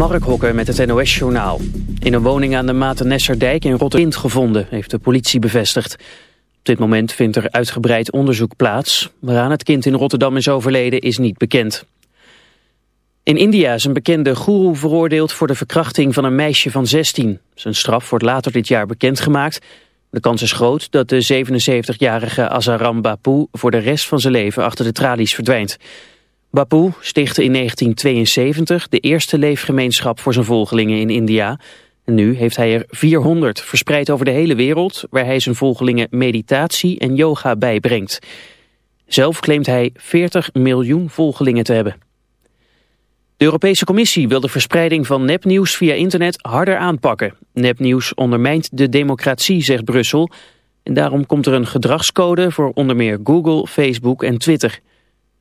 Mark Hokker met het NOS-journaal. In een woning aan de Matennesserdijk in Rotterdam gevonden, heeft de politie bevestigd. Op dit moment vindt er uitgebreid onderzoek plaats. Waaraan het kind in Rotterdam is overleden is niet bekend. In India is een bekende goeroe veroordeeld voor de verkrachting van een meisje van 16. Zijn straf wordt later dit jaar bekendgemaakt. De kans is groot dat de 77-jarige Azaram Bapu voor de rest van zijn leven achter de tralies verdwijnt. Bapu stichtte in 1972 de eerste leefgemeenschap voor zijn volgelingen in India. En nu heeft hij er 400 verspreid over de hele wereld... waar hij zijn volgelingen meditatie en yoga bijbrengt. Zelf claimt hij 40 miljoen volgelingen te hebben. De Europese Commissie wil de verspreiding van nepnieuws via internet harder aanpakken. Nepnieuws ondermijnt de democratie, zegt Brussel. En daarom komt er een gedragscode voor onder meer Google, Facebook en Twitter...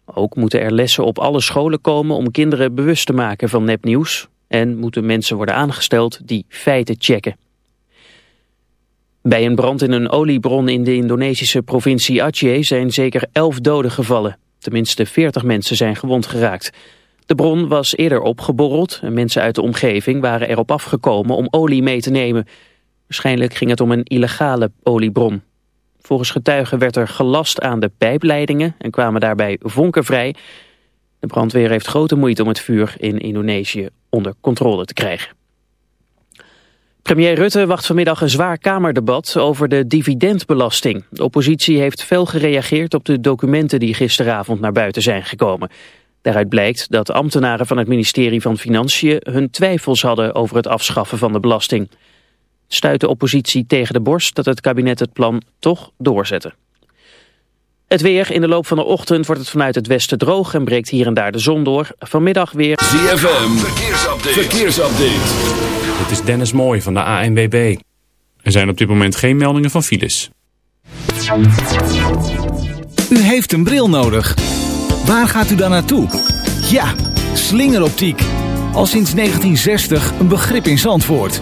Ook moeten er lessen op alle scholen komen om kinderen bewust te maken van nepnieuws. En moeten mensen worden aangesteld die feiten checken. Bij een brand in een oliebron in de Indonesische provincie Aceh zijn zeker elf doden gevallen. Tenminste 40 mensen zijn gewond geraakt. De bron was eerder opgeborreld en mensen uit de omgeving waren erop afgekomen om olie mee te nemen. Waarschijnlijk ging het om een illegale oliebron. Volgens getuigen werd er gelast aan de pijpleidingen en kwamen daarbij vonken vrij. De brandweer heeft grote moeite om het vuur in Indonesië onder controle te krijgen. Premier Rutte wacht vanmiddag een zwaar Kamerdebat over de dividendbelasting. De oppositie heeft fel gereageerd op de documenten die gisteravond naar buiten zijn gekomen. Daaruit blijkt dat ambtenaren van het ministerie van Financiën hun twijfels hadden over het afschaffen van de belasting stuit de oppositie tegen de borst dat het kabinet het plan toch doorzette. Het weer. In de loop van de ochtend wordt het vanuit het westen droog en breekt hier en daar de zon door. Vanmiddag weer... ZFM. Verkeersupdate. Verkeersupdate. Dit is Dennis Mooij van de ANWB. Er zijn op dit moment geen meldingen van files. U heeft een bril nodig. Waar gaat u dan naartoe? Ja, slingeroptiek. Al sinds 1960 een begrip in Zandvoort.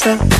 Kisser,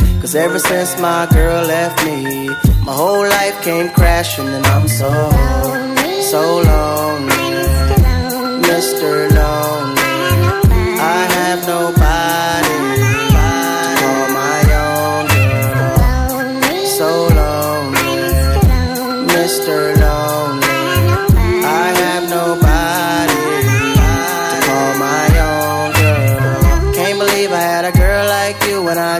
Cause ever since my girl left me, my whole life came crashing, and I'm so, so lonely. Mr. Lonely. I have nobody call my own. So lonely. Mr. Lonely.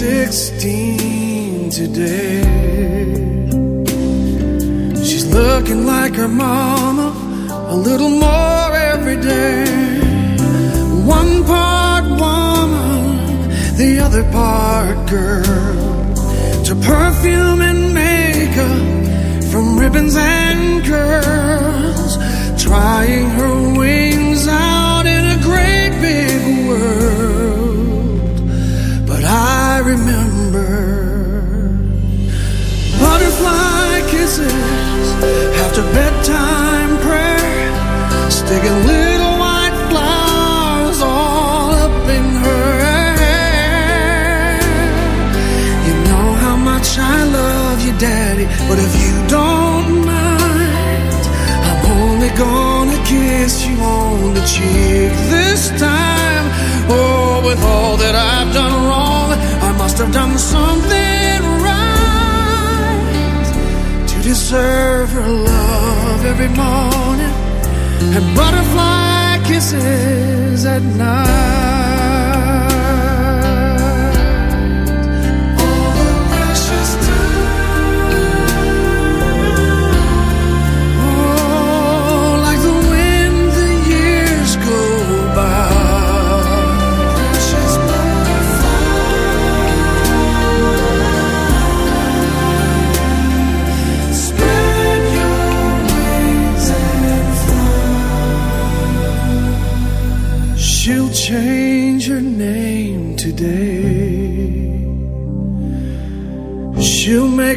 16 today. She's looking like her mama a little more every day. One part woman, the other part girl. To perfume and makeup, from ribbons and curls. Trying her wings out in a great big world. Remember butterfly kisses after bedtime prayer, sticking little white flowers all up in her hair. You know how much I love you, Daddy, but if you don't mind, I'm only gonna kiss you on the cheek this time. Oh, with all that I've done have done something right to deserve her love every morning and butterfly kisses at night.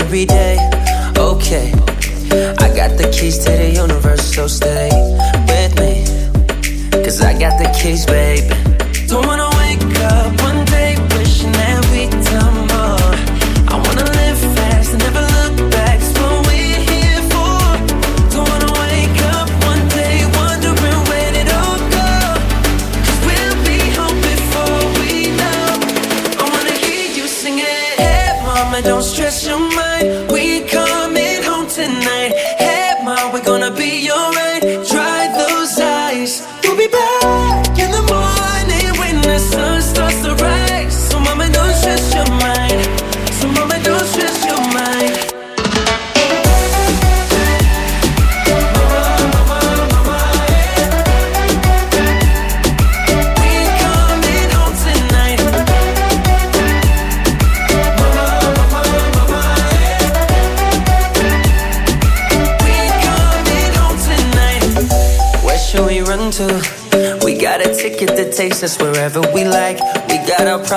Every day? Okay, I got the keys to the universe, so stay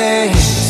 vez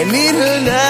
I need her now.